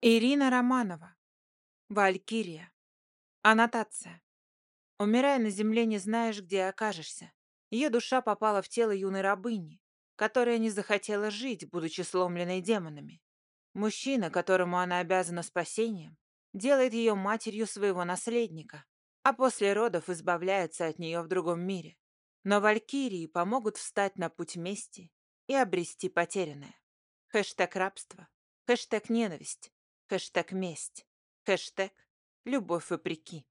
Ирина Романова. Валькирия. Аннотация. Умирая на земле, не знаешь, где окажешься. Ее душа попала в тело юной рабыни, которая не захотела жить, будучи сломленной демонами. Мужчина, которому она обязана спасением, делает ее матерью своего наследника, а после родов избавляется от нее в другом мире. Но валькирии помогут встать на путь мести и обрести потерянное. Хэштег рабство, хэштег ненависть, Хэштег месть. Хэштег любовь вопреки.